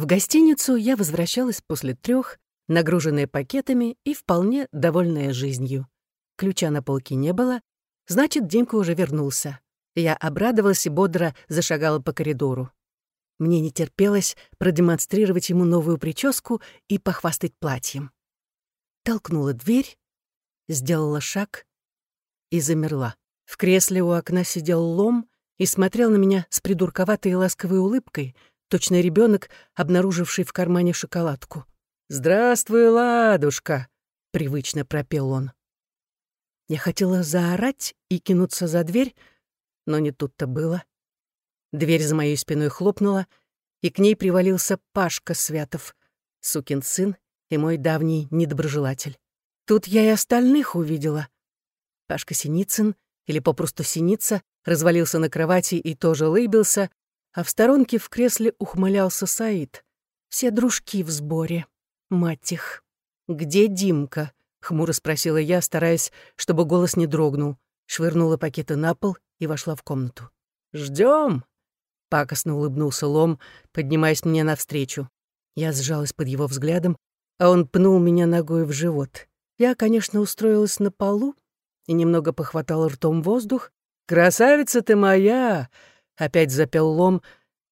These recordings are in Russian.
В гостиницу я возвращалась после трех, нагруженная пакетами и вполне довольная жизнью. Ключа на полке не было, значит, Димка уже вернулся. Я обрадовалась и бодро зашагала по коридору. Мне не терпелось продемонстрировать ему новую прическу и похвастать платьем. Толкнула дверь, сделала шаг и замерла. В кресле у окна сидел лом и смотрел на меня с придурковатой и ласковой улыбкой, точно ребенок, обнаруживший в кармане шоколадку. «Здравствуй, ладушка!» — привычно пропел он. Я хотела заорать и кинуться за дверь, но не тут-то было. Дверь за моей спиной хлопнула, и к ней привалился Пашка Святов, сукин сын и мой давний недоброжелатель. Тут я и остальных увидела. Пашка Синицын, или попросту Синица, развалился на кровати и тоже лыбился, а в сторонке в кресле ухмылялся Саид. Все дружки в сборе. Мать их. «Где Димка?» — хмуро спросила я, стараясь, чтобы голос не дрогнул. Швырнула пакеты на пол и вошла в комнату. Ждем. пакостно улыбнулся Лом, поднимаясь мне навстречу. Я сжалась под его взглядом, а он пнул меня ногой в живот. Я, конечно, устроилась на полу и немного похватала ртом воздух. «Красавица ты моя!» — опять запел Лом,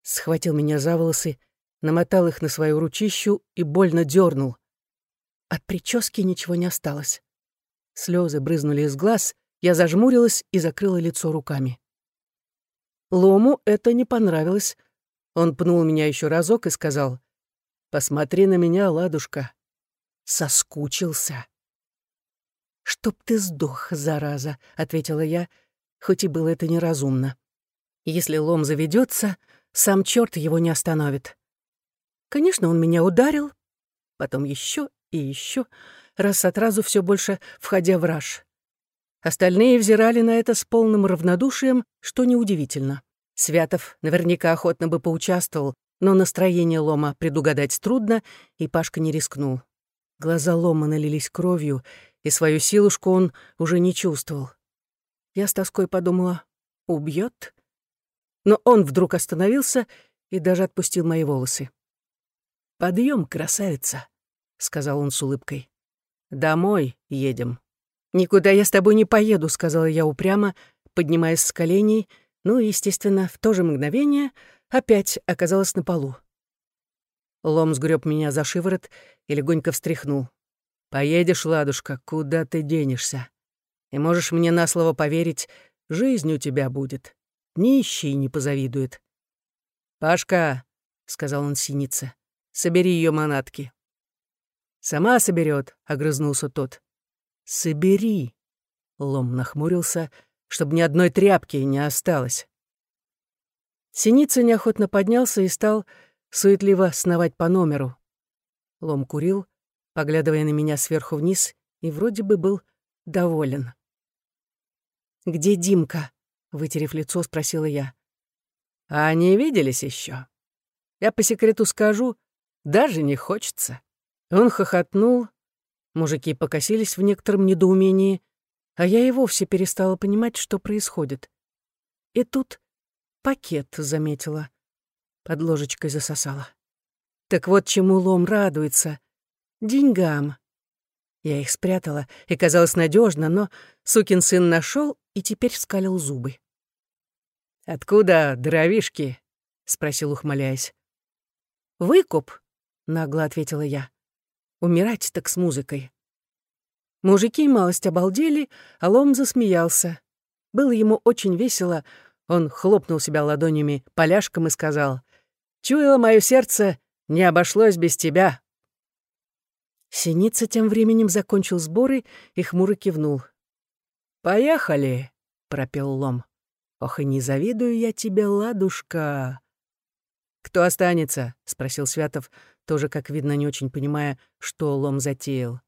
схватил меня за волосы, намотал их на свою ручищу и больно дернул. От прически ничего не осталось. Слезы брызнули из глаз, я зажмурилась и закрыла лицо руками. Лому это не понравилось. Он пнул меня еще разок и сказал, «Посмотри на меня, ладушка». Соскучился. «Чтоб ты сдох, зараза», — ответила я, хоть и было это неразумно. Если лом заведется, сам черт его не остановит. Конечно, он меня ударил, потом еще и еще, раз от разу все больше входя в раж. Остальные взирали на это с полным равнодушием, что неудивительно. Святов наверняка охотно бы поучаствовал, но настроение Лома предугадать трудно, и Пашка не рискнул. Глаза Лома налились кровью, и свою силушку он уже не чувствовал. Я с тоской подумала, убьет? Но он вдруг остановился и даже отпустил мои волосы. «Подъем, красавица», — сказал он с улыбкой. «Домой едем». «Никуда я с тобой не поеду», — сказала я упрямо, поднимаясь с коленей, ну и, естественно, в то же мгновение опять оказалась на полу. Лом сгреб меня за шиворот и легонько встряхнул. «Поедешь, ладушка, куда ты денешься? И можешь мне на слово поверить, жизнь у тебя будет. Нищий не позавидует». «Пашка», — сказал он синице, — «собери ее манатки». «Сама соберет, огрызнулся тот. «Собери!» — Лом нахмурился, чтобы ни одной тряпки не осталось. Синица неохотно поднялся и стал суетливо сновать по номеру. Лом курил, поглядывая на меня сверху вниз, и вроде бы был доволен. «Где Димка?» — вытерев лицо, спросила я. «А не виделись еще? Я по секрету скажу, даже не хочется». Он хохотнул, мужики покосились в некотором недоумении, а я и вовсе перестала понимать, что происходит. И тут пакет заметила, под ложечкой засосала. Так вот чему лом радуется. Деньгам. Я их спрятала, и казалось надежно, но сукин сын нашел и теперь скалил зубы. «Откуда дровишки?» — спросил, ухмыляясь. «Выкуп», — нагло ответила я. Умирать так с музыкой. Мужики малость обалдели, а Лом засмеялся. Было ему очень весело. Он хлопнул себя ладонями поляшком и сказал, «Чуяло мое сердце, не обошлось без тебя». Синица тем временем закончил сборы и хмуро кивнул. «Поехали», — пропел Лом. «Ох, и не завидую я тебе, ладушка». «Кто останется?» — спросил Святов, тоже, как видно, не очень понимая, что лом затеял.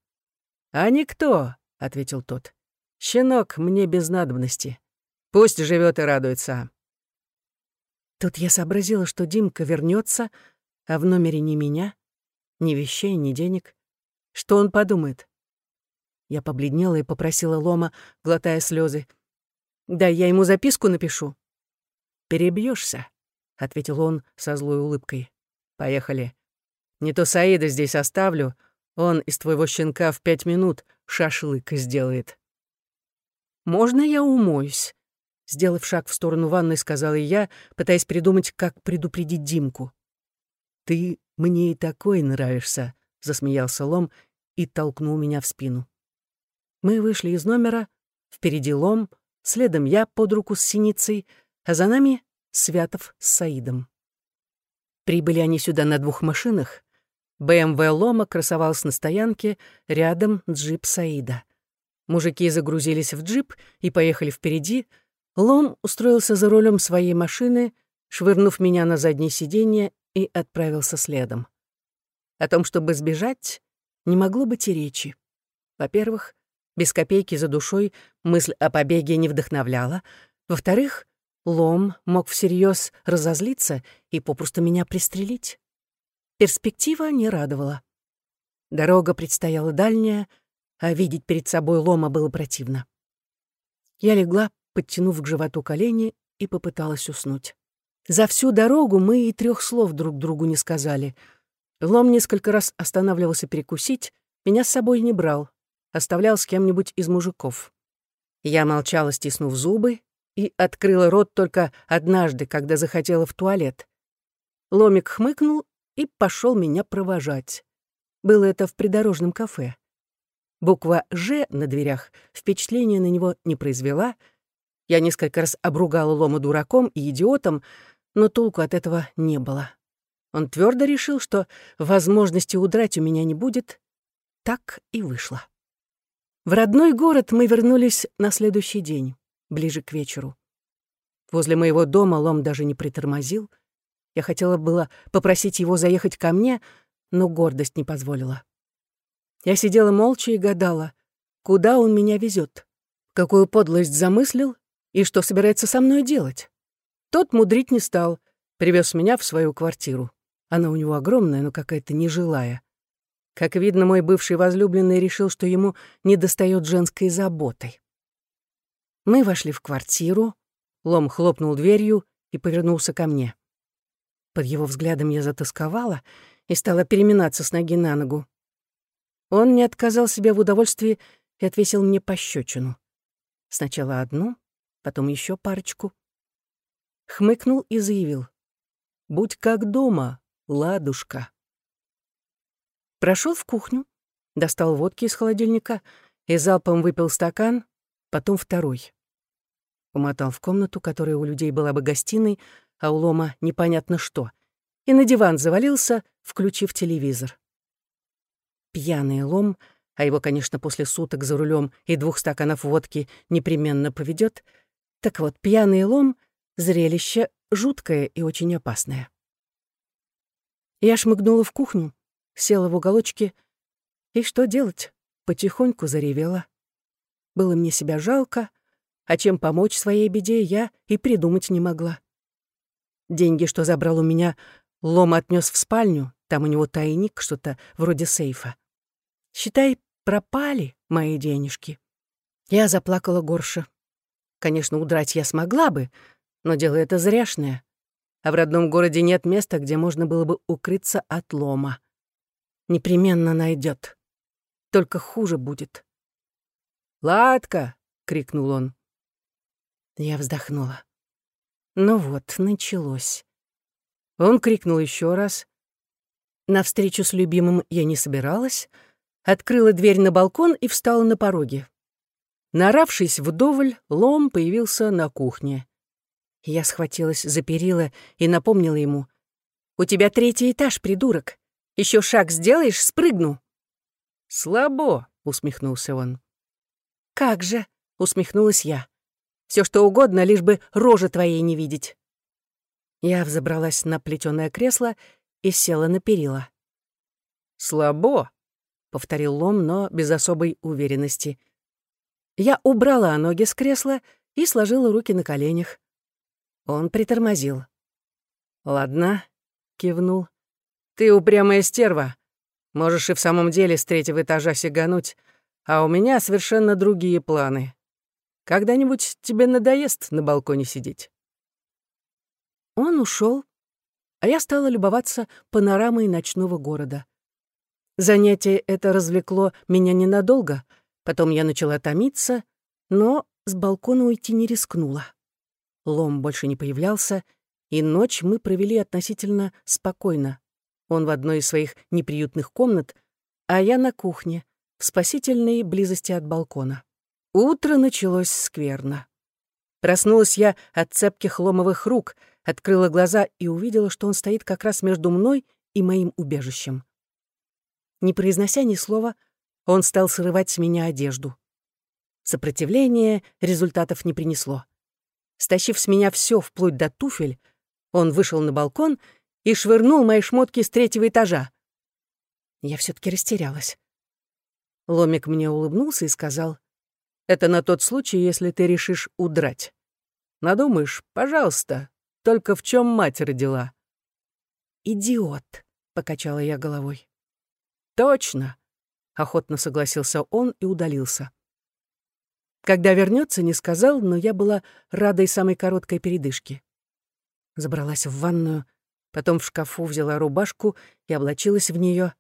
«А никто», — ответил тот. «Щенок мне без надобности. Пусть живет и радуется». Тут я сообразила, что Димка вернется, а в номере ни меня, ни вещей, ни денег. Что он подумает? Я побледнела и попросила Лома, глотая слезы. «Да, я ему записку напишу». Перебьешься, ответил он со злой улыбкой. «Поехали. Не то Саида здесь оставлю, он из твоего щенка в пять минут шашлык сделает. «Можно я умоюсь?» Сделав шаг в сторону ванной, сказала я, пытаясь придумать, как предупредить Димку. «Ты мне и такой нравишься», — засмеялся Лом и толкнул меня в спину. Мы вышли из номера, впереди Лом, следом я под руку с Синицей, а за нами Святов с Саидом. Прибыли они сюда на двух машинах. БМВ Лома красовался на стоянке, рядом джип Саида. Мужики загрузились в джип и поехали впереди. Лом устроился за рулем своей машины, швырнув меня на заднее сиденье и отправился следом. О том, чтобы сбежать, не могло быть и речи. Во-первых, без копейки за душой мысль о побеге не вдохновляла. Во-вторых, Лом мог всерьез разозлиться и попросту меня пристрелить. Перспектива не радовала. Дорога предстояла дальняя, а видеть перед собой Лома было противно. Я легла, подтянув к животу колени, и попыталась уснуть. За всю дорогу мы и трех слов друг другу не сказали. Лом несколько раз останавливался перекусить, меня с собой не брал, оставлял с кем-нибудь из мужиков. Я молчала, стиснув зубы, и открыла рот только однажды, когда захотела в туалет. Ломик хмыкнул и пошел меня провожать. Было это в придорожном кафе. Буква «Ж» на дверях впечатления на него не произвела. Я несколько раз обругала Лома дураком и идиотом, но толку от этого не было. Он твердо решил, что возможности удрать у меня не будет. Так и вышло. В родной город мы вернулись на следующий день ближе к вечеру. Возле моего дома Лом даже не притормозил. Я хотела было попросить его заехать ко мне, но гордость не позволила. Я сидела молча и гадала, куда он меня везет, какую подлость замыслил и что собирается со мной делать. Тот мудрить не стал, привез меня в свою квартиру. Она у него огромная, но какая-то нежилая. Как видно, мой бывший возлюбленный решил, что ему недостает женской заботы. Мы вошли в квартиру, Лом хлопнул дверью и повернулся ко мне. Под его взглядом я затасковала и стала переминаться с ноги на ногу. Он не отказал себе в удовольствии и отвесил мне пощечину. Сначала одну, потом еще парочку. Хмыкнул и заявил. «Будь как дома, ладушка». Прошел в кухню, достал водки из холодильника и залпом выпил стакан, потом второй. Умотал в комнату, которая у людей была бы гостиной, а у Лома непонятно что, и на диван завалился, включив телевизор. Пьяный Лом, а его, конечно, после суток за рулем и двух стаканов водки непременно поведет, так вот, пьяный Лом — зрелище жуткое и очень опасное. Я шмыгнула в кухню, села в уголочке, и что делать? Потихоньку заревела. Было мне себя жалко, а чем помочь своей беде, я и придумать не могла. Деньги, что забрал у меня, Лом отнес в спальню, там у него тайник, что-то вроде сейфа. Считай, пропали мои денежки. Я заплакала горше. Конечно, удрать я смогла бы, но дело это зряшное. А в родном городе нет места, где можно было бы укрыться от лома. Непременно найдет. Только хуже будет. «Ладка!» — крикнул он. Я вздохнула. Ну вот, началось. Он крикнул еще раз. На встречу с любимым я не собиралась, открыла дверь на балкон и встала на пороге. Наравшись вдоволь, лом появился на кухне. Я схватилась за перила и напомнила ему. «У тебя третий этаж, придурок. Еще шаг сделаешь, спрыгну». «Слабо», — усмехнулся он. «Как же», — усмехнулась я. Все что угодно, лишь бы рожи твоей не видеть». Я взобралась на плетёное кресло и села на перила. «Слабо», — повторил Лом, но без особой уверенности. Я убрала ноги с кресла и сложила руки на коленях. Он притормозил. «Ладно», — кивнул. «Ты упрямая стерва. Можешь и в самом деле с третьего этажа сигануть, а у меня совершенно другие планы. Когда-нибудь тебе надоест на балконе сидеть». Он ушел. а я стала любоваться панорамой ночного города. Занятие это развлекло меня ненадолго, потом я начала томиться, но с балкона уйти не рискнула. Лом больше не появлялся, и ночь мы провели относительно спокойно. Он в одной из своих неприютных комнат, а я на кухне, в спасительной близости от балкона. Утро началось скверно. Проснулась я от цепких ломовых рук, открыла глаза и увидела, что он стоит как раз между мной и моим убежищем. Не произнося ни слова, он стал срывать с меня одежду. Сопротивление результатов не принесло. Стащив с меня все вплоть до туфель, он вышел на балкон и швырнул мои шмотки с третьего этажа. Я все таки растерялась. Ломик мне улыбнулся и сказал, «Это на тот случай, если ты решишь удрать. Надумаешь, пожалуйста, только в чем мать родила?» «Идиот», — покачала я головой. «Точно», — охотно согласился он и удалился. Когда вернется, не сказал, но я была рада и самой короткой передышке. Забралась в ванную, потом в шкафу взяла рубашку и облачилась в нее.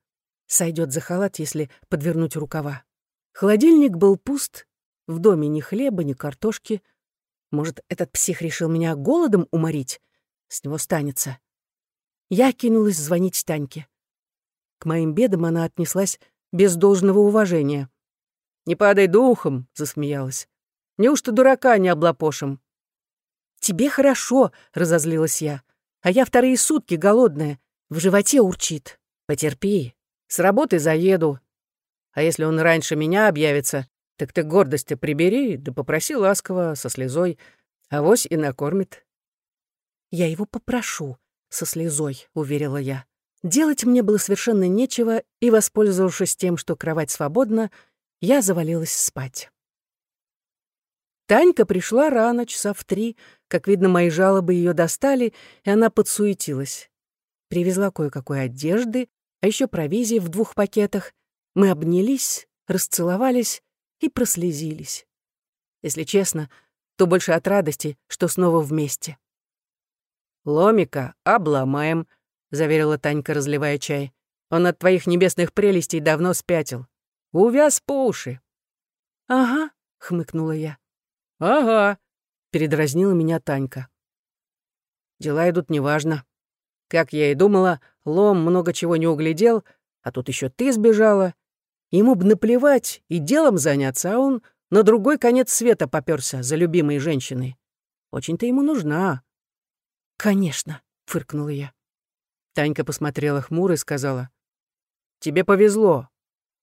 Сойдет за халат, если подвернуть рукава. Холодильник был пуст, в доме ни хлеба, ни картошки. Может, этот псих решил меня голодом уморить? С него станется. Я кинулась звонить Таньке. К моим бедам она отнеслась без должного уважения. «Не падай духом», — засмеялась. «Неужто дурака не облапошим?» «Тебе хорошо», — разозлилась я. «А я вторые сутки голодная, в животе урчит. Потерпи, с работы заеду. А если он раньше меня объявится, так ты гордости прибери, да попроси ласково, со слезой, авось и накормит». «Я его попрошу», — со слезой, — уверила я. Делать мне было совершенно нечего, и, воспользовавшись тем, что кровать свободна, я завалилась спать. Танька пришла рано, часа в три. Как видно, мои жалобы ее достали, и она подсуетилась. Привезла кое-какой одежды, а еще провизии в двух пакетах. Мы обнялись, расцеловались и прослезились. Если честно, то больше от радости, что снова вместе. «Ломика обломаем», — заверила Танька, разливая чай. «Он от твоих небесных прелестей давно спятил. Увяз по уши». «Ага», — хмыкнула я. «Ага», — передразнила меня Танька. Дела идут неважно. Как я и думала, Лом много чего не углядел, а тут еще ты сбежала. Ему б наплевать и делом заняться, а он на другой конец света попёрся за любимой женщиной. Очень-то ему нужна. «Конечно», — фыркнула я. Танька посмотрела хмуро и сказала. «Тебе повезло.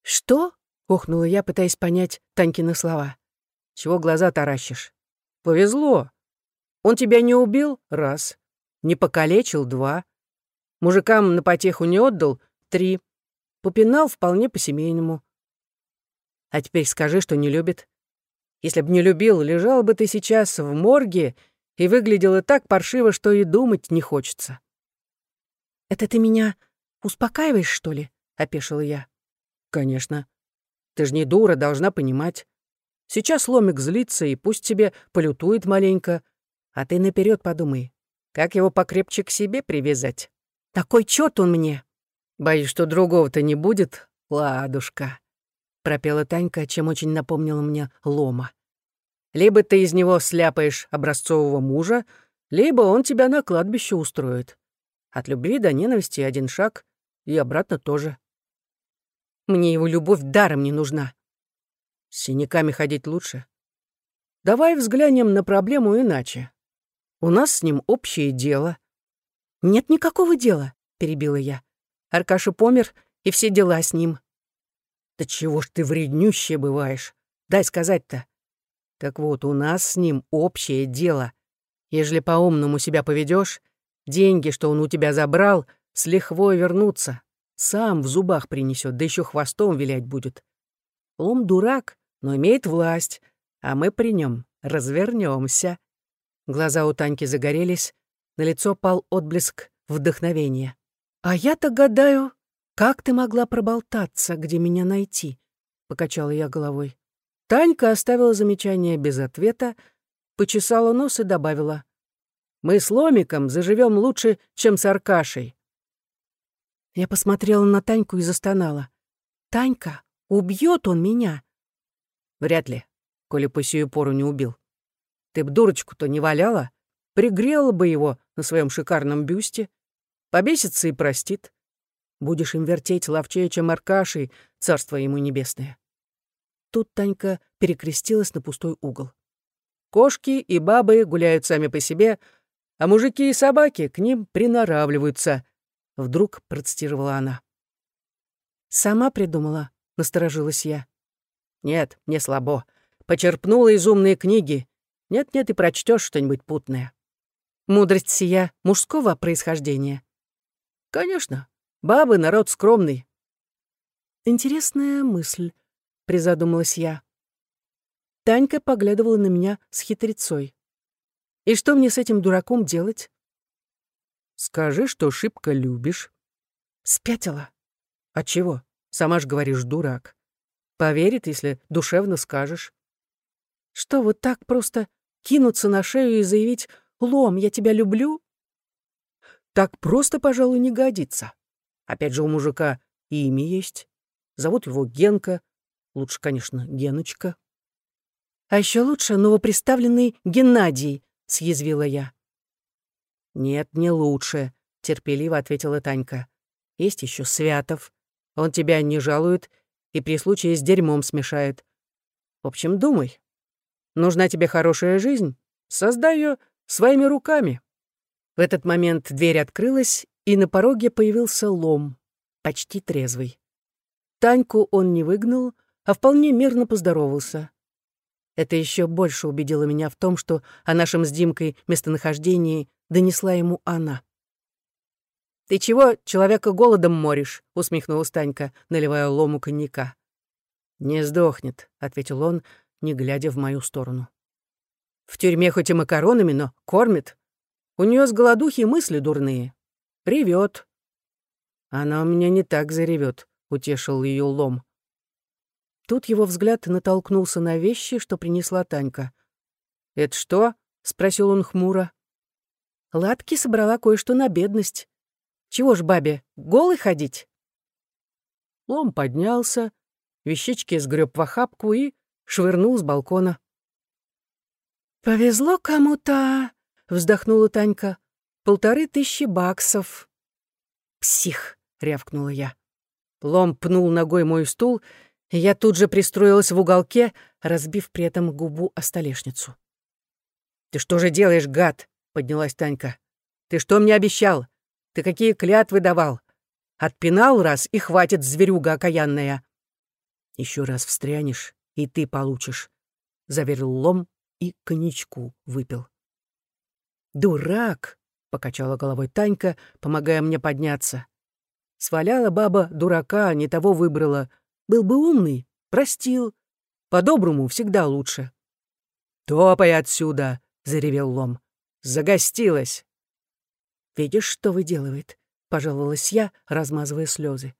«Что?» — охнула я, пытаясь понять Танькины слова. «Чего глаза таращишь? Повезло. Он тебя не убил — раз. Не покалечил — два. Мужикам на потеху не отдал — три. Попинал вполне по-семейному. А теперь скажи, что не любит. Если б не любил, лежал бы ты сейчас в морге и выглядела так паршиво, что и думать не хочется». «Это ты меня успокаиваешь, что ли?» — опешила я. «Конечно. Ты ж не дура, должна понимать. Сейчас ломик злится, и пусть тебе полютует маленько. А ты наперед подумай, как его покрепче к себе привязать. Такой чёрт он мне!» «Боюсь, что другого-то не будет, ладушка», — пропела Танька, чем очень напомнила мне Лома. «Либо ты из него сляпаешь образцового мужа, либо он тебя на кладбище устроит. От любви до ненависти один шаг, и обратно тоже. Мне его любовь даром не нужна. С синяками ходить лучше. Давай взглянем на проблему иначе. У нас с ним общее дело. Нет никакого дела, перебила я. Аркаша помер, и все дела с ним. Да чего ж ты вреднющая бываешь? Дай сказать-то. Так вот, у нас с ним общее дело. Ежели по-умному себя поведешь, деньги, что он у тебя забрал, с лихвой вернутся. Сам в зубах принесет, да еще хвостом вилять будет. Лом дурак, но имеет власть, а мы при нем развернемся. Глаза у Таньки загорелись, на лицо пал отблеск вдохновения. «А я-то гадаю, как ты могла проболтаться, где меня найти?» — покачала я головой. Танька оставила замечание без ответа, почесала нос и добавила. Мы с Ломиком заживем лучше, чем с Аркашей. Я посмотрела на Таньку и застонала. «Танька, убьет он меня!» «Вряд ли, коли по сию пору не убил. Ты б дурочку-то не валяла, пригрела бы его на своем шикарном бюсте, побесится и простит. Будешь им вертеть ловчее, чем Аркашей, царство ему небесное». Тут Танька перекрестилась на пустой угол. «Кошки и бабы гуляют сами по себе, а мужики и собаки к ним приноравливаются», — вдруг процитировала она. «Сама придумала», — насторожилась я. «Нет, не слабо. Почерпнула из умной книги. Нет-нет, и прочтешь что-нибудь путное». «Мудрость сия мужского происхождения?» «Конечно. Бабы — народ скромный». «Интересная мысль», — призадумалась я. Танька поглядывала на меня с хитрецой. «И что мне с этим дураком делать?» «Скажи, что шибко любишь». «Спятила». «А чего? Сама ж говоришь, дурак. Поверит, если душевно скажешь». «Что, вот так просто кинуться на шею и заявить «Лом, я тебя люблю»?» Так просто, пожалуй, не годится. Опять же, у мужика имя есть. Зовут его Генка. Лучше, конечно, Геночка. А еще лучше новоприставленный Геннадий, съязвила я. «Нет, не лучше», — терпеливо ответила Танька. «Есть еще Святов. Он тебя не жалует и при случае с дерьмом смешает. В общем, думай. Нужна тебе хорошая жизнь? Создай ее своими руками». В этот момент дверь открылась, и на пороге появился лом, почти трезвый. Таньку он не выгнал, а вполне мирно поздоровался. Это еще больше убедило меня в том, что о нашем с Димкой местонахождении донесла ему она. «Ты чего человека голодом моришь?» — усмехнулась Танька, наливая лому коньяка. «Не сдохнет», — ответил он, не глядя в мою сторону. «В тюрьме хоть и макаронами, но кормит. У нее с голодухи мысли дурные. Ревет». «Она у меня не так заревет», — утешил ее лом. Тут его взгляд натолкнулся на вещи, что принесла Танька. «Это что?» — спросил он хмуро. Ладки собрала кое-что на бедность. Чего ж бабе, голый ходить? Лом поднялся, вещички сгреб в охапку и швырнул с балкона. «Повезло кому-то», — вздохнула Танька. «Полторы тысячи баксов». «Псих», — рявкнула я. Лом пнул ногой мой стул я тут же пристроилась в уголке, разбив при этом губу о столешницу. «Ты что же делаешь, гад?» — поднялась Танька. «Ты что мне обещал? Ты какие клятвы давал? Отпинал раз, и хватит, зверюга окаянная!» «Еще раз встрянешь, и ты получишь», — заверил лом и коньячку выпил. «Дурак!» — покачала головой Танька, помогая мне подняться. Сваляла баба дурака, не того выбрала, был бы умный, простил. По-доброму всегда лучше. «Топай отсюда!» — заревел Лом. «Загостилась!» «Видишь, что выделывает?» — пожаловалась я, размазывая слезы.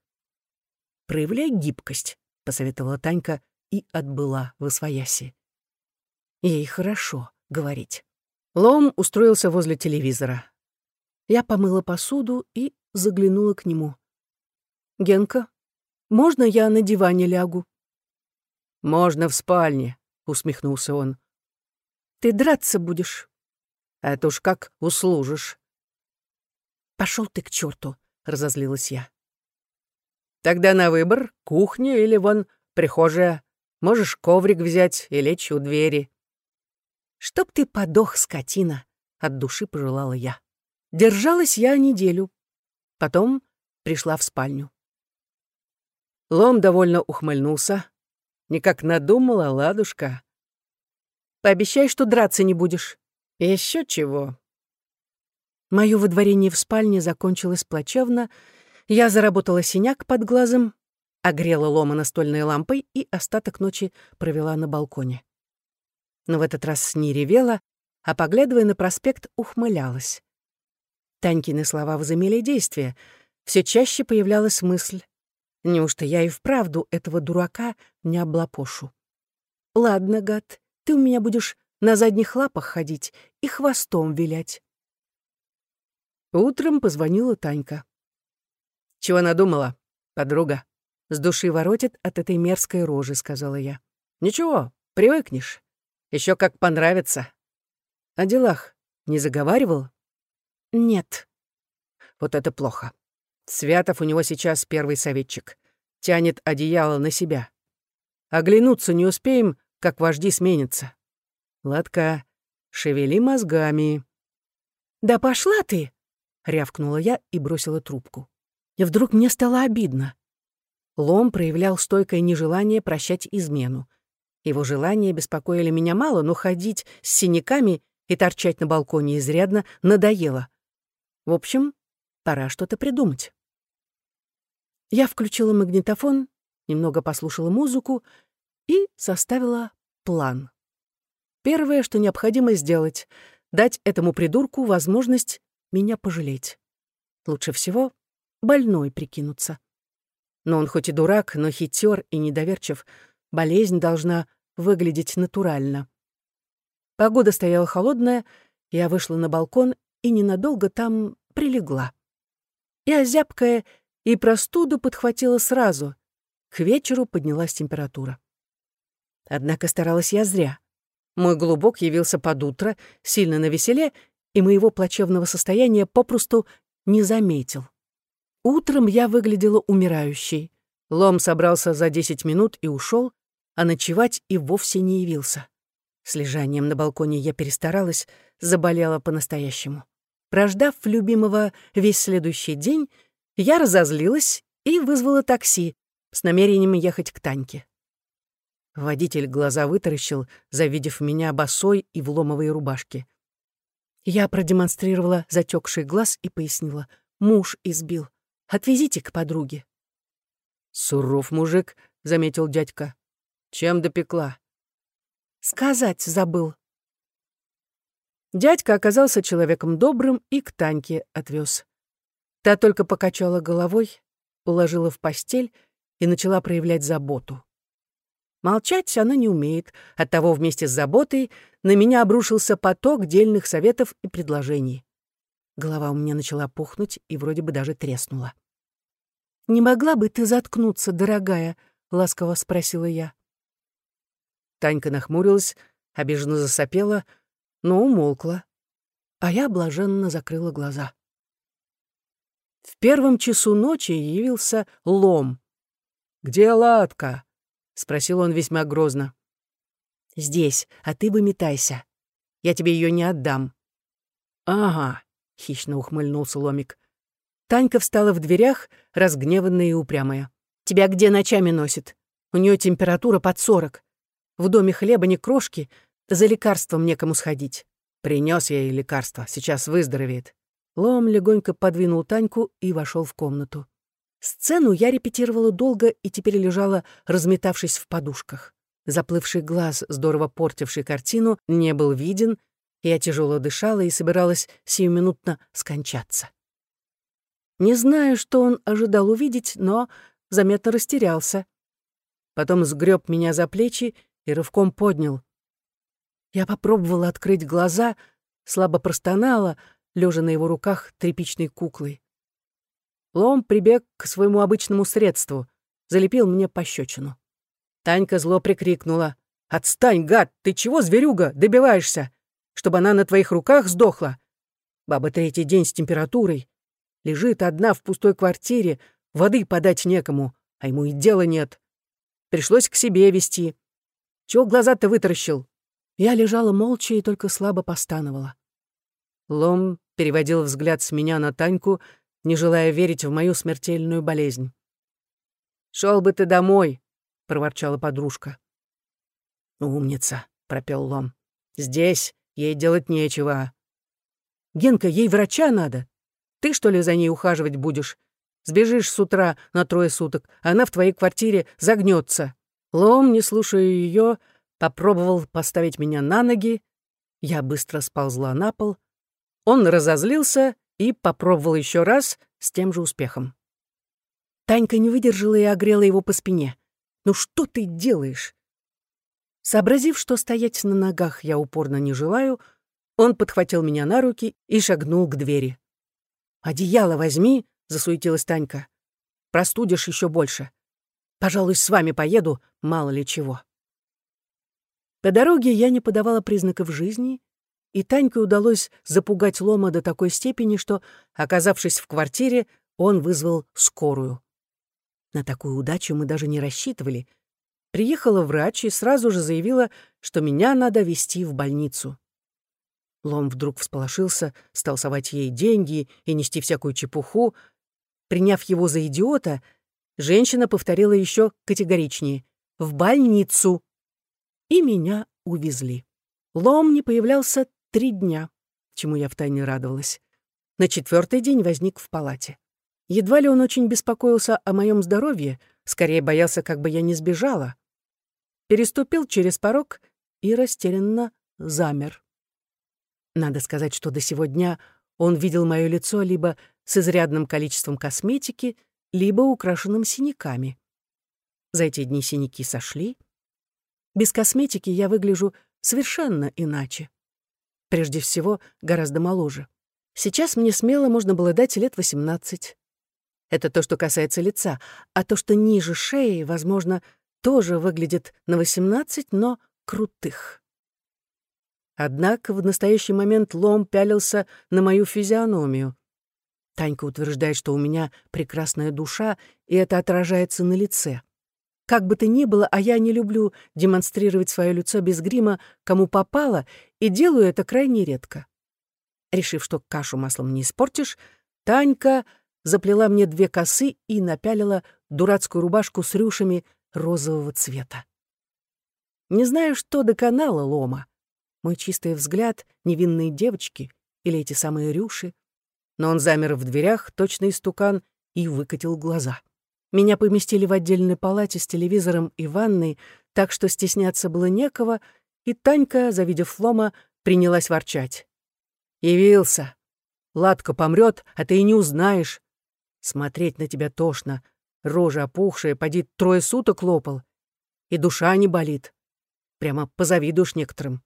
«Проявляй гибкость», — посоветовала Танька и отбыла в освояси. Ей хорошо говорить. Лом устроился возле телевизора. Я помыла посуду и заглянула к нему. «Генка, можно я на диване лягу?» «Можно в спальне», — усмехнулся он. «Ты драться будешь?» «Это уж как услужишь». «Пошел ты к черту, разозлилась я. «Тогда на выбор — кухня или вон прихожая. Можешь коврик взять и лечь у двери». «Чтоб ты подох, скотина!» — от души пожелала я. Держалась я неделю. Потом пришла в спальню. Лом довольно ухмыльнулся. Никак надумала, ладушка. Пообещай, что драться не будешь. Еще чего. Мое выдворение в спальне закончилось плачевно. Я заработала синяк под глазом, огрела лома настольной лампой и остаток ночи провела на балконе. Но в этот раз не ревела, а, поглядывая на проспект, ухмылялась. Танькины слова возымели действие. Все чаще появлялась мысль. Неужто я и вправду этого дурака не облапошу? Ладно, гад, ты у меня будешь на задних лапах ходить и хвостом вилять. Утром позвонила Танька. «Чего надумала, подруга?» «С души воротит от этой мерзкой рожи», — сказала я. «Ничего, привыкнешь. Еще как понравится». «О делах не заговаривал?» «Нет». «Вот это плохо. Святов у него сейчас первый советчик. Тянет одеяло на себя. Оглянуться не успеем, как вожди сменятся. Ладка, шевели мозгами». «Да пошла ты!» — рявкнула я и бросила трубку. И вдруг мне стало обидно. Лом проявлял стойкое нежелание прощать измену. Его желания беспокоили меня мало, но ходить с синяками и торчать на балконе изрядно надоело. В общем, пора что-то придумать. Я включила магнитофон, немного послушала музыку и составила план. Первое, что необходимо сделать — дать этому придурку возможность меня пожалеть. Лучше всего больной прикинуться. Но он хоть и дурак, но хитер и недоверчив. Болезнь должна выглядеть натурально. Погода стояла холодная, я вышла на балкон и ненадолго там прилегла. Я зябкая и простуду подхватила сразу. К вечеру поднялась температура. Однако старалась я зря. Мой голубок явился под утро, сильно навеселе, и моего плачевного состояния попросту не заметил. Утром я выглядела умирающей. Лом собрался за десять минут и ушел, а ночевать и вовсе не явился. С лежанием на балконе я перестаралась, заболела по-настоящему. Прождав любимого весь следующий день, я разозлилась и вызвала такси с намерением ехать к Таньке. Водитель глаза вытаращил, завидев меня босой и в ломовой рубашке. Я продемонстрировала затекший глаз и пояснила. Муж избил. Отвезите к подруге». «Суров мужик», — заметил дядька. «Чем допекла?» «Сказать забыл». Дядька оказался человеком добрым и к Таньке отвез. Та только покачала головой, уложила в постель и начала проявлять заботу. Молчать она не умеет, оттого вместе с заботой на меня обрушился поток дельных советов и предложений. Голова у меня начала пухнуть и вроде бы даже треснула. «Не могла бы ты заткнуться, дорогая?» — ласково спросила я. Танька нахмурилась, обиженно засопела, но умолкла, а я блаженно закрыла глаза. В первом часу ночи явился лом. «Где Ладка?» — спросил он весьма грозно. «Здесь, а ты выметайся. Я тебе ее не отдам». «Ага», — хищно ухмыльнулся Ломик. Танька встала в дверях, разгневанная и упрямая. «Тебя где ночами носит? У нее температура под сорок. В доме хлеба не крошки, за лекарством некому сходить. Принес я ей лекарство, сейчас выздоровеет». Лом легонько подвинул Таньку и вошел в комнату. Сцену я репетировала долго и теперь лежала, разметавшись в подушках. Заплывший глаз, здорово портивший картину, не был виден, я тяжело дышала и собиралась сиюминутно скончаться. Не знаю, что он ожидал увидеть, но заметно растерялся. Потом сгреб меня за плечи и рывком поднял. Я попробовала открыть глаза, слабо простонала, лежа на его руках тряпичной куклой. Лом прибег к своему обычному средству, залепил мне пощечину. Танька зло прикрикнула. «Отстань, гад! Ты чего, зверюга, добиваешься? чтобы она на твоих руках сдохла. Баба третий день с температурой. Лежит одна в пустой квартире, воды подать некому, а ему и дела нет. Пришлось к себе вести. Чего глаза-то вытаращил? Я лежала молча и только слабо постановала. Лом переводил взгляд с меня на Таньку, не желая верить в мою смертельную болезнь. «Шел бы ты домой», — проворчала подружка. «Умница», — пропел Лом. «Здесь Ей делать нечего. Генка, ей врача надо. Ты, что ли, за ней ухаживать будешь? Сбежишь с утра на трое суток, а она в твоей квартире загнется. Лом, не слушая ее, попробовал поставить меня на ноги. Я быстро сползла на пол. Он разозлился и попробовал еще раз с тем же успехом. Танька не выдержала и огрела его по спине. «Ну что ты делаешь? Сообразив, что стоять на ногах я упорно не желаю, он подхватил меня на руки и шагнул к двери. «Одеяло возьми», — засуетилась Танька. «Простудишь еще больше. Пожалуй, с вами поеду, мало ли чего». По дороге я не подавала признаков жизни, и Таньке удалось запугать Лома до такой степени, что, оказавшись в квартире, он вызвал скорую. На такую удачу мы даже не рассчитывали. Приехала врач и сразу же заявила, что меня надо везти в больницу. Лом вдруг всполошился, стал совать ей деньги и нести всякую чепуху. Приняв его за идиота, женщина повторила еще категоричнее «в больницу». И меня увезли. Лом не появлялся три дня, чему я втайне радовалась. На четвертый день возник в палате. Едва ли он очень беспокоился о моем здоровье, скорее боялся, как бы я не сбежала. Переступил через порог и растерянно замер. Надо сказать, что до сего дня он видел мое лицо либо с изрядным количеством косметики, либо украшенным синяками. За эти дни синяки сошли. Без косметики я выгляжу совершенно иначе. Прежде всего, гораздо моложе. Сейчас мне смело можно было дать лет 18. Это то, что касается лица, а то, что ниже шеи, возможно, тоже выглядит на 18, но крутых. Однако в настоящий момент Лом пялился на мою физиономию. Танька утверждает, что у меня прекрасная душа, и это отражается на лице. Как бы то ни было, а я не люблю демонстрировать свое лицо без грима, кому попало, и делаю это крайне редко. Решив, что кашу маслом не испортишь, Танька заплела мне две косы и напялила дурацкую рубашку с рюшами розового цвета. Не знаю, что доконало лома. Мой чистый взгляд, невинные девочки или эти самые рюши. Но он замер в дверях, точно истукан, и выкатил глаза. Меня поместили в отдельной палате с телевизором и ванной, так что стесняться было некого, и Танька, завидев лома, принялась ворчать. «Явился. Ладка помрет, а ты и не узнаешь. Смотреть на тебя тошно. Рожа опухшая, поди трое суток лопал. И душа не болит. Прямо позавидуешь некоторым.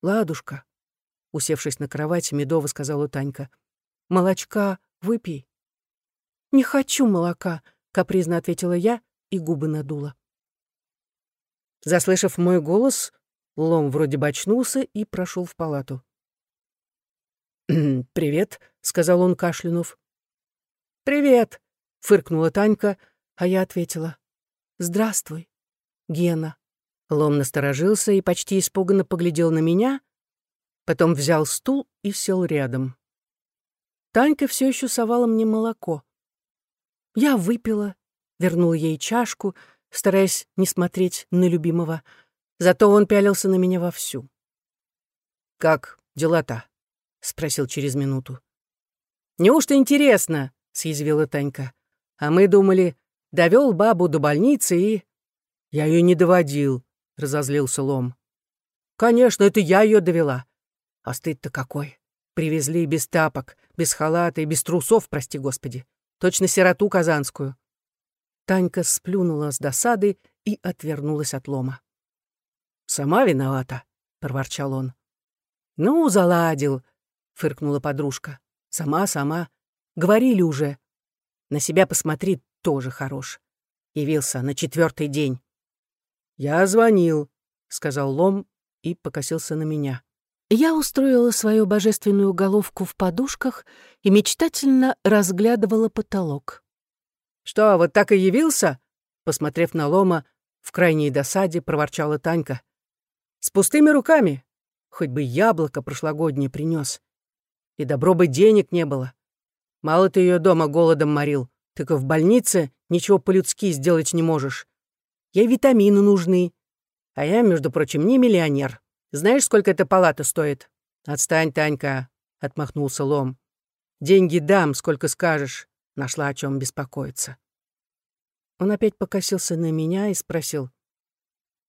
«Ладушка», — усевшись на кровать, медово сказала Танька, — «молочка выпей». «Не хочу молока», — капризно ответила я и губы надула. Заслышав мой голос, Лом вроде бы очнулся и прошел в палату. «Привет», — сказал он, кашлянув. «Привет», — фыркнула Танька, а я ответила. «Здравствуй, Гена». Лом насторожился и почти испуганно поглядел на меня, потом взял стул и сел рядом. Танька все еще совала мне молоко. Я выпила, вернула ей чашку, стараясь не смотреть на любимого. Зато он пялился на меня вовсю. «Как дела-то?» — спросил через минуту. «Неужто интересно?» Съязвила Танька. «А мы думали, довел бабу до больницы и...» «Я ее не доводил», — разозлился Лом. «Конечно, это я ее довела. А стыд-то какой. Привезли без тапок, без халата и без трусов, прости господи. Точно сироту казанскую». Танька сплюнула с досады и отвернулась от Лома. «Сама виновата», — проворчал он. «Ну, заладил», — фыркнула подружка. «Сама, сама. Говорили уже. На себя посмотри, тоже хорош. Явился на четвертый день. «Я звонил», — сказал Лом и покосился на меня. Я устроила свою божественную головку в подушках и мечтательно разглядывала потолок. «Что, вот так и явился?» Посмотрев на Лома, в крайней досаде проворчала Танька. «С пустыми руками. Хоть бы яблоко прошлогоднее принес. И добро бы денег не было. Мало ты ее дома голодом морил, так и в больнице ничего по-людски сделать не можешь. Ей витамины нужны. А я, между прочим, не миллионер. Знаешь, сколько эта палата стоит? Отстань, Танька, — отмахнулся Лом. Деньги дам, сколько скажешь. Нашла о чем беспокоиться. Он опять покосился на меня и спросил.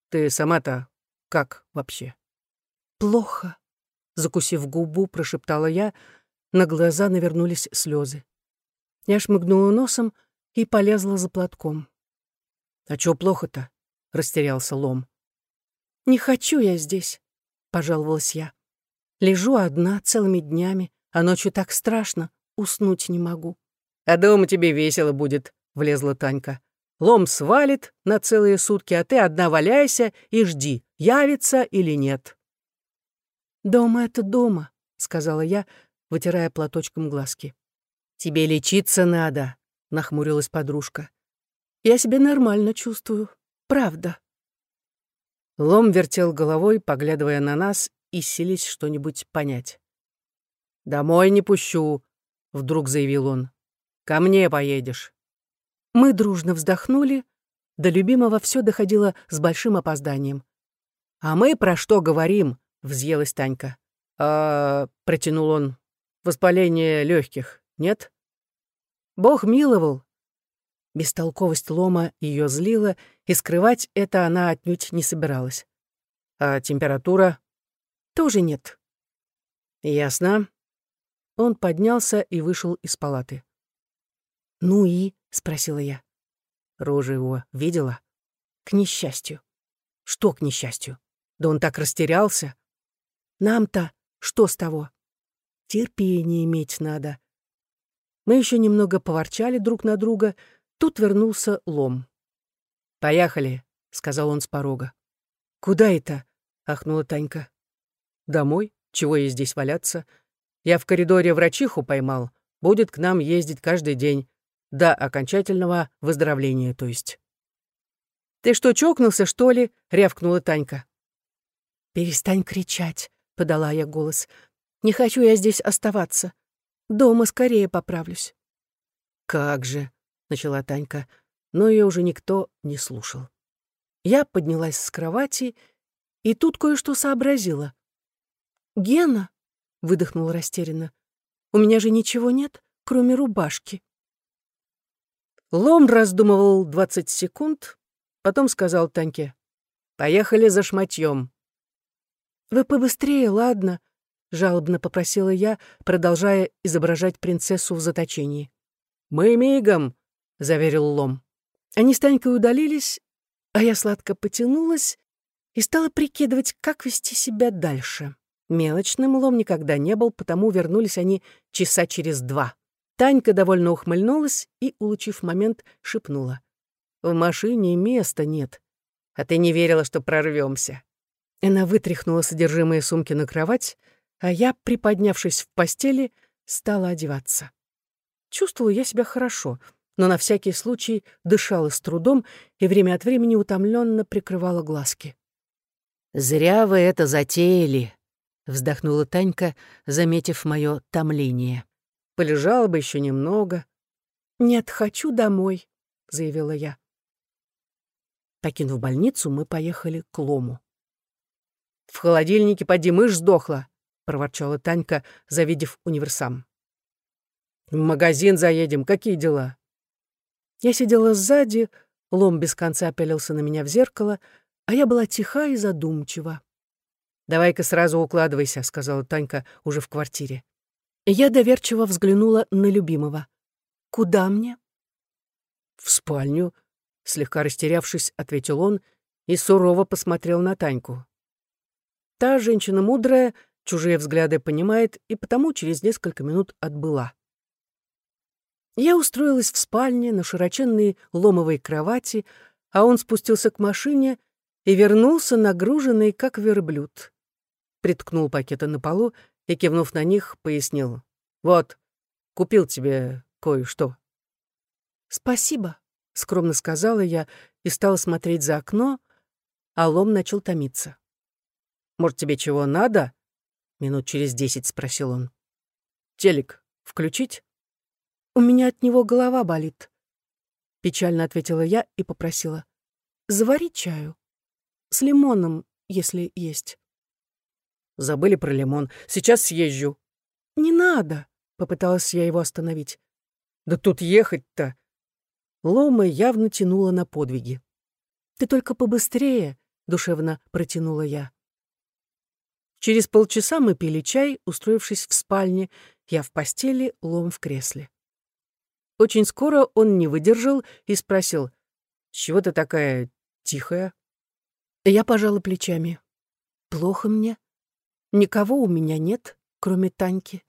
Ты сама-то как вообще? Плохо, закусив губу, прошептала я, — на глаза навернулись слезы. Я шмыгнула носом и полезла за платком. «А чё плохо-то?» — растерялся Лом. «Не хочу я здесь», — пожаловалась я. «Лежу одна целыми днями, а ночью так страшно, уснуть не могу. «А дома тебе весело будет», — влезла Танька. «Лом свалит на целые сутки, а ты одна валяйся и жди, явится или нет». «Дома — это дома», — сказала я, вытирая платочком глазки. «Тебе лечиться надо», — нахмурилась подружка. «Я себя нормально чувствую. Правда». Лом вертел головой, поглядывая на нас и селись что-нибудь понять. «Домой не пущу», — вдруг заявил он. «Ко мне поедешь». Мы дружно вздохнули. До любимого все доходило с большим опозданием. «А мы про что говорим?» — взъелась Танька. «А...» — протянул он. «Воспаление легких, нет?» «Бог миловал». Бестолковость лома ее злила, и скрывать это она отнюдь не собиралась. «А температура?» «Тоже нет». «Ясно». Он поднялся и вышел из палаты. «Ну и?» — спросила я. Рожа его видела? К несчастью. Что к несчастью? Да он так растерялся. Нам-то что с того? Терпение иметь надо. Мы еще немного поворчали друг на друга. Тут вернулся лом. «Поехали», — сказал он с порога. «Куда это?» — ахнула Танька. «Домой? Чего ей здесь валяться? Я в коридоре врачиху поймал. Будет к нам ездить каждый день. До окончательного выздоровления, то есть. «Ты что, чокнулся, что ли?» — рявкнула Танька. «Перестань кричать», — подала я голос. «Не хочу я здесь оставаться. Дома скорее поправлюсь». «Как же», — начала Танька, но ее уже никто не слушал. Я поднялась с кровати и тут кое-что сообразила. «Гена», — выдохнула растерянно, — «у меня же ничего нет, кроме рубашки». Лом раздумывал двадцать секунд, потом сказал Таньке, «Поехали за шматьем». «Вы побыстрее, ладно?» — жалобно попросила я, продолжая изображать принцессу в заточении. «Мы мигом», — заверил Лом. Они с Танькой удалились, а я сладко потянулась и стала прикидывать, как вести себя дальше. Мелочным Лом никогда не был, потому вернулись они часа через два. Танька довольно ухмыльнулась и, улучив момент, шепнула. «В машине места нет. А ты не верила, что прорвемся. Она вытряхнула содержимое сумки на кровать, а я, приподнявшись в постели, стала одеваться. Чувствовала я себя хорошо, но на всякий случай дышала с трудом и время от времени утомленно прикрывала глазки. «Зря вы это затеяли», — вздохнула Танька, заметив мое томление. Полежала бы еще немного. «Нет, хочу домой», — заявила я. Покинув больницу, мы поехали к Лому. «В холодильнике поди мышь сдохла», — проворчала Танька, завидев универсам. «В магазин заедем, какие дела?» Я сидела сзади, Лом без конца пялился на меня в зеркало, а я была тиха и задумчива. «Давай-ка сразу укладывайся», — сказала Танька уже в квартире. Я доверчиво взглянула на любимого. «Куда мне?» «В спальню», — слегка растерявшись, ответил он и сурово посмотрел на Таньку. Та женщина мудрая, чужие взгляды понимает, и потому через несколько минут отбыла. Я устроилась в спальне на широченной ломовой кровати, а он спустился к машине и вернулся нагруженный, как верблюд. Приткнул пакеты на полу и, кивнув на них, пояснил. «Вот, купил тебе кое-что». «Спасибо», — скромно сказала я и стала смотреть за окно, а лом начал томиться. «Может, тебе чего надо?» — минут через десять спросил он. «Телек включить?» «У меня от него голова болит», — печально ответила я и попросила. «Завари чаю. С лимоном, если есть». Забыли про лимон. Сейчас съезжу». «Не надо», — попыталась я его остановить. «Да тут ехать-то». Лома явно тянула на подвиги. «Ты только побыстрее», — душевно протянула я. Через полчаса мы пили чай, устроившись в спальне, я в постели, Лом в кресле. Очень скоро он не выдержал и спросил, «Чего ты такая тихая?» Я пожала плечами. «Плохо мне. Никого у меня нет, кроме Таньки.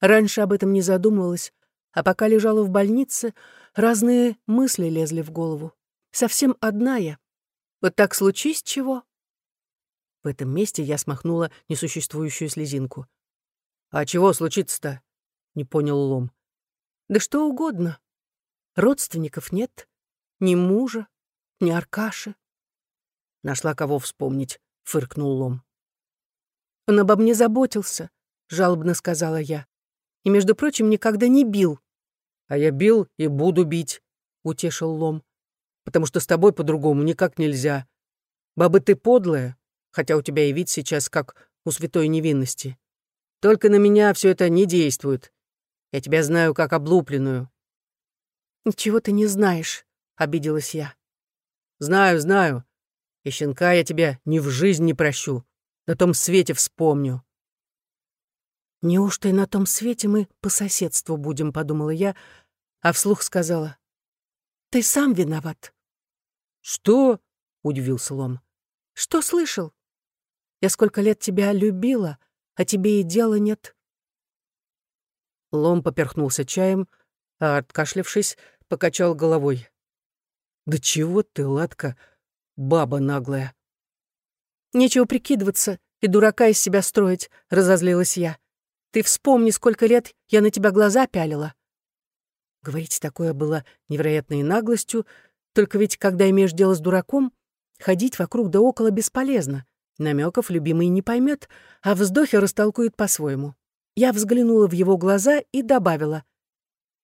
Раньше об этом не задумывалась, а пока лежала в больнице, разные мысли лезли в голову. Совсем одна я. Вот так случись чего. В этом месте я смахнула несуществующую слезинку. «А чего случится-то?» — не понял Лом. «Да что угодно. Родственников нет, ни мужа, ни Аркаши». «Нашла кого вспомнить», — фыркнул Лом. «Он обо мне заботился», — жалобно сказала я. «И, между прочим, никогда не бил». «А я бил и буду бить», — утешил Лом. «Потому что с тобой по-другому никак нельзя. Баба, ты подлая, хотя у тебя и вид сейчас как у святой невинности. Только на меня все это не действует. Я тебя знаю как облупленную». «Ничего ты не знаешь», — обиделась я. «Знаю, знаю. И щенка я тебя ни в жизнь не прощу. На том свете вспомню». «Неужто и на том свете мы по соседству будем?» — подумала я, а вслух сказала. «Ты сам виноват». «Что?» — удивился Лом. «Что слышал? Я сколько лет тебя любила, а тебе и дела нет». Лом поперхнулся чаем, а, откашлявшись, покачал головой. «Да чего ты, Ладка, баба наглая!» «Нечего прикидываться и дурака из себя строить», — разозлилась я. «Ты вспомни, сколько лет я на тебя глаза пялила». Говорить такое было невероятной наглостью, только ведь, когда имеешь дело с дураком, ходить вокруг да около бесполезно. Намеков любимый не поймет, а вздохи растолкует по-своему. Я взглянула в его глаза и добавила.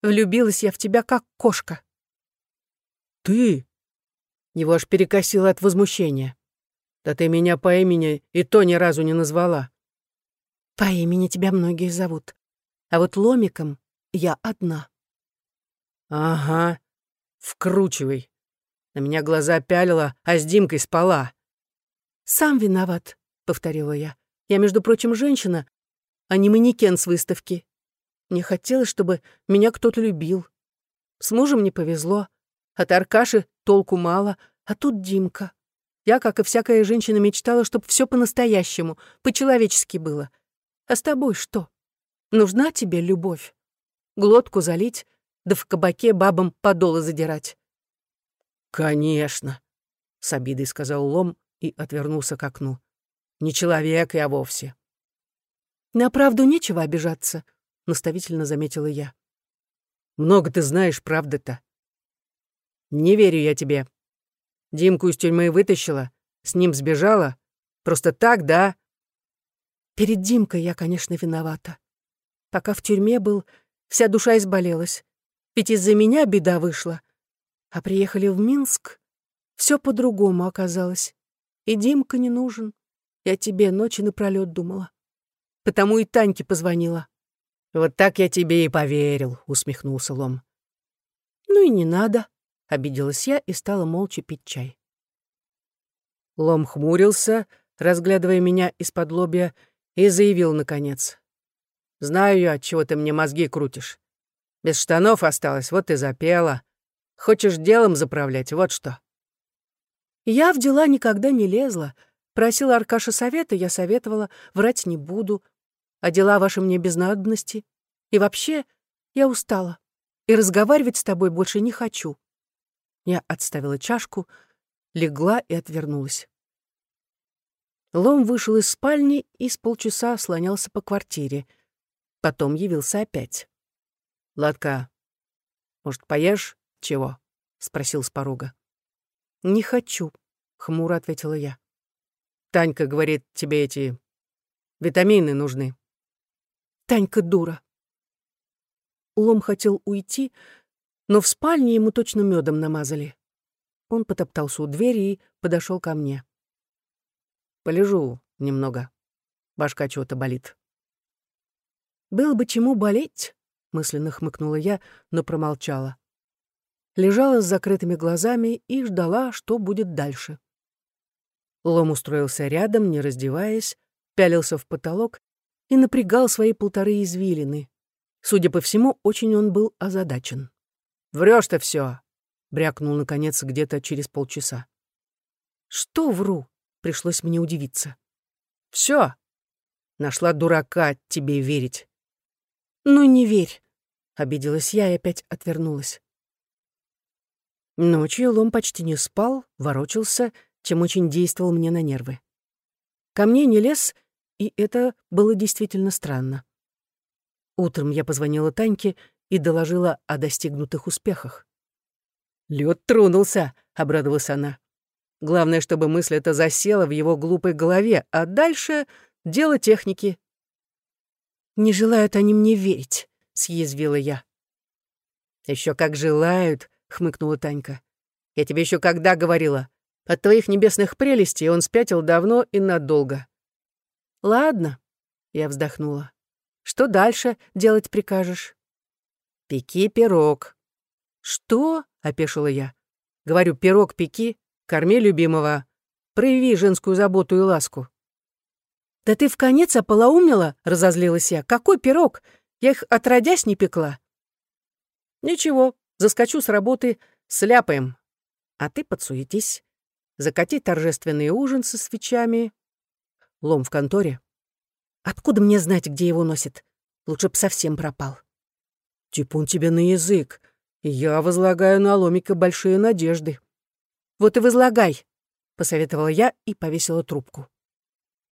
«Влюбилась я в тебя, как кошка». «Ты?» Его аж перекосило от возмущения. «Да ты меня по имени и то ни разу не назвала». «По имени тебя многие зовут, а вот ломиком я одна». «Ага, вкручивай. На меня глаза пялила, а с Димкой спала». «Сам виноват», — повторила я. «Я, между прочим, женщина, а не манекен с выставки. Мне хотелось, чтобы меня кто-то любил. С мужем не повезло. От Аркаши толку мало, а тут Димка. Я, как и всякая женщина, мечтала, чтобы все по-настоящему, по-человечески было. А с тобой что? Нужна тебе любовь? Глотку залить, да в кабаке бабам подолы задирать. «Конечно», — с обидой сказал Лом и отвернулся к окну. «Не человек я вовсе». «На правду нечего обижаться», — наставительно заметила я. «Много ты знаешь, правда-то». «Не верю я тебе. Димку из тюрьмы вытащила, с ним сбежала. Просто так, да?» «Перед Димкой я, конечно, виновата. Пока в тюрьме был, вся душа изболелась. Ведь из-за меня беда вышла. А приехали в Минск, все по-другому оказалось. И Димка не нужен. Я тебе ночи напролёт думала. Потому и Таньке позвонила. «Вот так я тебе и поверил», — усмехнулся Лом. «Ну и не надо», — обиделась я и стала молча пить чай. Лом хмурился, разглядывая меня из-под лобья, и заявил, наконец. «Знаю я, от чего ты мне мозги крутишь. Без штанов осталось, вот и запела. Хочешь делом заправлять, вот что». Я в дела никогда не лезла. Просила Аркаша совета, я советовала, врать не буду. А дела ваши мне без надобности. И вообще, я устала. И разговаривать с тобой больше не хочу. Я отставила чашку, легла и отвернулась. Лом вышел из спальни и с полчаса слонялся по квартире. Потом явился опять. «Ладка, может, поешь чего?» — спросил с порога. «Не хочу», — хмуро ответила я. «Танька говорит, тебе эти витамины нужны». «Танька дура». Лом хотел уйти, но в спальне ему точно медом намазали. Он потоптался у двери и подошел ко мне. «Полежу немного. Башка чего-то болит». «Было бы чему болеть», — мысленно хмыкнула я, но промолчала лежала с закрытыми глазами и ждала, что будет дальше. Лом устроился рядом, не раздеваясь, пялился в потолок и напрягал свои полторы извилины. Судя по всему, очень он был озадачен. «Врёшь-то всё!» — брякнул, наконец, где-то через полчаса. «Что вру?» — пришлось мне удивиться. «Всё! Нашла дурака тебе верить. Ну, не верь. Обиделась я и опять отвернулась. Ночью Лом почти не спал, ворочался, чем очень действовал мне на нервы. Ко мне не лез, и это было действительно странно. Утром я позвонила Таньке и доложила о достигнутых успехах. «Лёд тронулся», — обрадовалась она. «Главное, чтобы мысль эта засела в его глупой голове, а дальше — дело техники». «Не желают они мне верить», — съязвила я. Еще как желают», — хмыкнула Танька. «Я тебе еще когда говорила? От твоих небесных прелестей он спятил давно и надолго». «Ладно», — я вздохнула. «Что дальше делать прикажешь?» «Пеки пирог». «Что?» — опешила я. «Говорю, пирог пеки, корми любимого. Прояви женскую заботу и ласку». «Да ты в конец ополоумела?» — разозлилась я. «Какой пирог? Я их отродясь не пекла». «Ничего, заскочу с работы, сляпаем. А ты подсуетись. Закати торжественный ужин со свечами. Лом в конторе. Откуда мне знать, где его носит? Лучше б совсем пропал». «Типун тебе на язык. Я возлагаю на Ломика большие надежды». «Вот и возлагай», — посоветовала я и повесила трубку.